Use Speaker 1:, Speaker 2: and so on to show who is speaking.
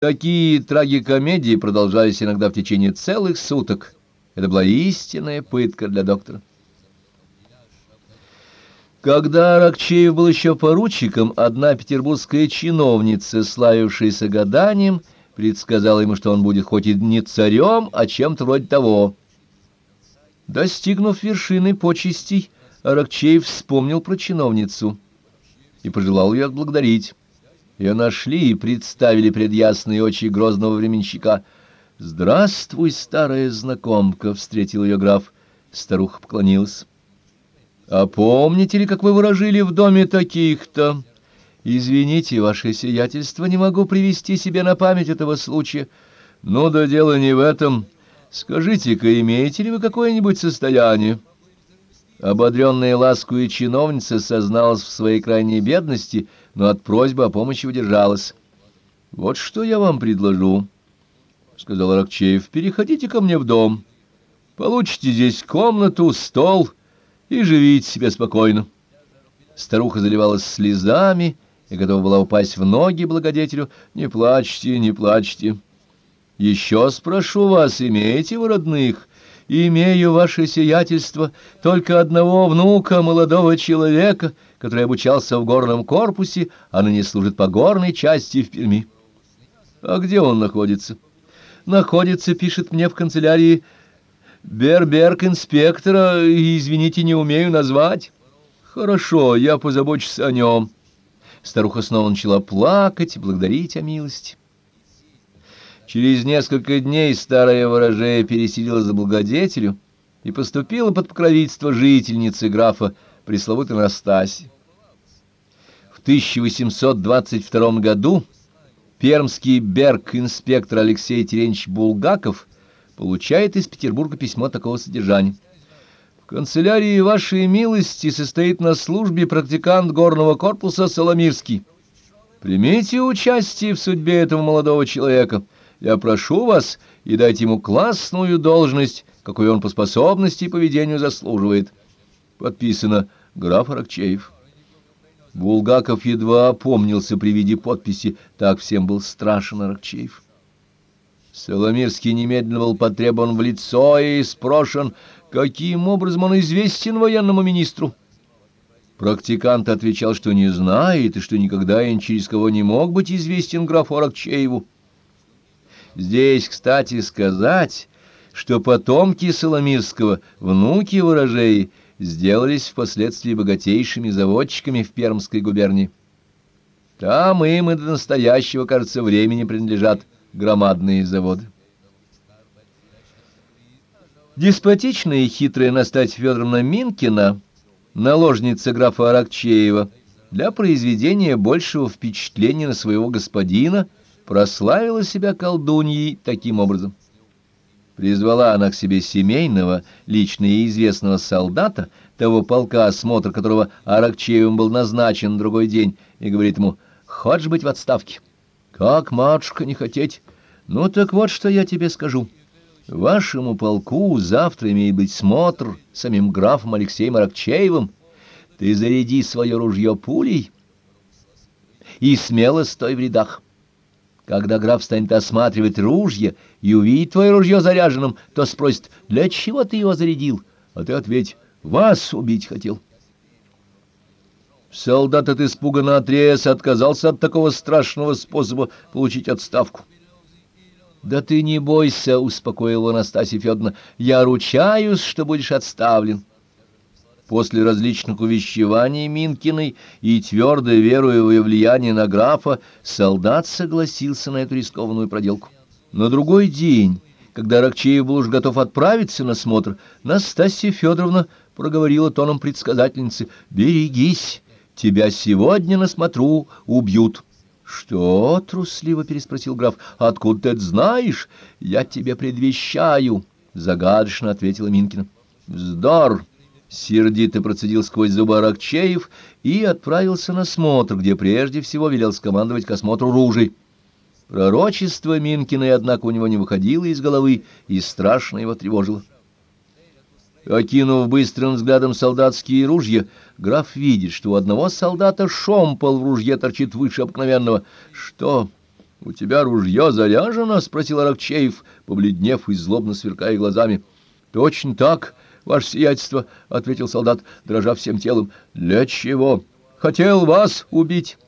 Speaker 1: Такие трагикомедии продолжались иногда в течение целых суток. Это была истинная пытка для доктора. Когда Аракчеев был еще поручиком, одна петербургская чиновница, славившаяся гаданием, предсказала ему, что он будет хоть и не царем, а чем-то вроде того. Достигнув вершины почестей, Аракчеев вспомнил про чиновницу и пожелал ее отблагодарить. Ее нашли и представили пред ясные очи грозного временщика. «Здравствуй, старая знакомка!» — встретил ее граф. Старуха поклонилась. «А помните ли, как вы выражили в доме таких-то?» «Извините, ваше сиятельство, не могу привести себе на память этого случая. Ну да дело не в этом. Скажите-ка, имеете ли вы какое-нибудь состояние?» Ободренная ласкую чиновница созналась в своей крайней бедности, но от просьбы о помощи удержалась. — Вот что я вам предложу, — сказал Аракчеев. — Переходите ко мне в дом. Получите здесь комнату, стол и живите себе спокойно. Старуха заливалась слезами и готова была упасть в ноги благодетелю. — Не плачьте, не плачьте. — Еще спрошу вас, имеете вы родных? имею ваше сиятельство только одного внука, молодого человека, который обучался в горном корпусе, а ныне служит по горной части в Перми. А где он находится? Находится, пишет мне в канцелярии, Берберг инспектора, и, извините, не умею назвать. Хорошо, я позабочусь о нем. Старуха снова начала плакать и благодарить о милости. Через несколько дней старая ворожея переселилась за благодетелю и поступила под покровительство жительницы графа пресловутой Настаси. В 1822 году пермский берг-инспектор Алексей Теренч Булгаков получает из Петербурга письмо такого содержания. В канцелярии вашей милости состоит на службе практикант горного корпуса Соломирский. Примите участие в судьбе этого молодого человека — я прошу вас и дайте ему классную должность, какой он по способности и поведению заслуживает. Подписано граф Аракчеев. Булгаков едва опомнился при виде подписи, так всем был страшен Аракчеев. Соломирский немедленно был потребован в лицо и спрошен, каким образом он известен военному министру. Практикант отвечал, что не знает и что никогда и через кого не мог быть известен графу Аракчееву. Здесь, кстати, сказать, что потомки Соломирского, внуки ворожеи, сделались впоследствии богатейшими заводчиками в Пермской губернии. Там им и до настоящего, кажется, времени принадлежат громадные заводы. Деспотичная и хитрая Настасья Федоровна Минкина, наложница графа Аракчеева, для произведения большего впечатления на своего господина – прославила себя колдуньей таким образом. Призвала она к себе семейного, лично и известного солдата, того полка, осмотр которого Аракчеевым был назначен на другой день, и говорит ему, «Хочешь быть в отставке?» «Как, матушка, не хотеть?» «Ну так вот, что я тебе скажу. Вашему полку завтра имеет быть смотр самим графом Алексеем Аракчеевым. Ты заряди свое ружье пулей и смело стой в рядах». Когда граф станет осматривать ружье и увидит твое ружье заряженным, то спросит, для чего ты его зарядил? А ты ответь, вас убить хотел. Солдат от испуга наотрез отказался от такого страшного способа получить отставку. «Да ты не бойся», — успокоила Анастасия Федоровна, — «я ручаюсь, что будешь отставлен». После различных увещеваний Минкиной и твердо веруя в ее влияние на графа, солдат согласился на эту рискованную проделку. На другой день, когда Рокчеев был уж готов отправиться на смотр, Настасья Федоровна проговорила тоном предсказательницы «Берегись, тебя сегодня на смотру убьют». «Что?» — трусливо переспросил граф. «Откуда ты это знаешь? Я тебе предвещаю», — загадочно ответила Минкина. «Вздор!» Сердито процедил сквозь зубы Аракчеев и отправился на смотр, где прежде всего велел скомандовать к осмотру ружей. Пророчество Минкиной, однако, у него не выходило из головы и страшно его тревожило. Окинув быстрым взглядом солдатские ружья, граф видит, что у одного солдата шомпол в ружье торчит выше обыкновенного. Что? — У тебя ружье заряжено? — спросил Аракчеев, побледнев и злобно сверкая глазами. — Точно так, ваше сиятельство, — ответил солдат, дрожа всем телом. — Для чего? — Хотел вас убить.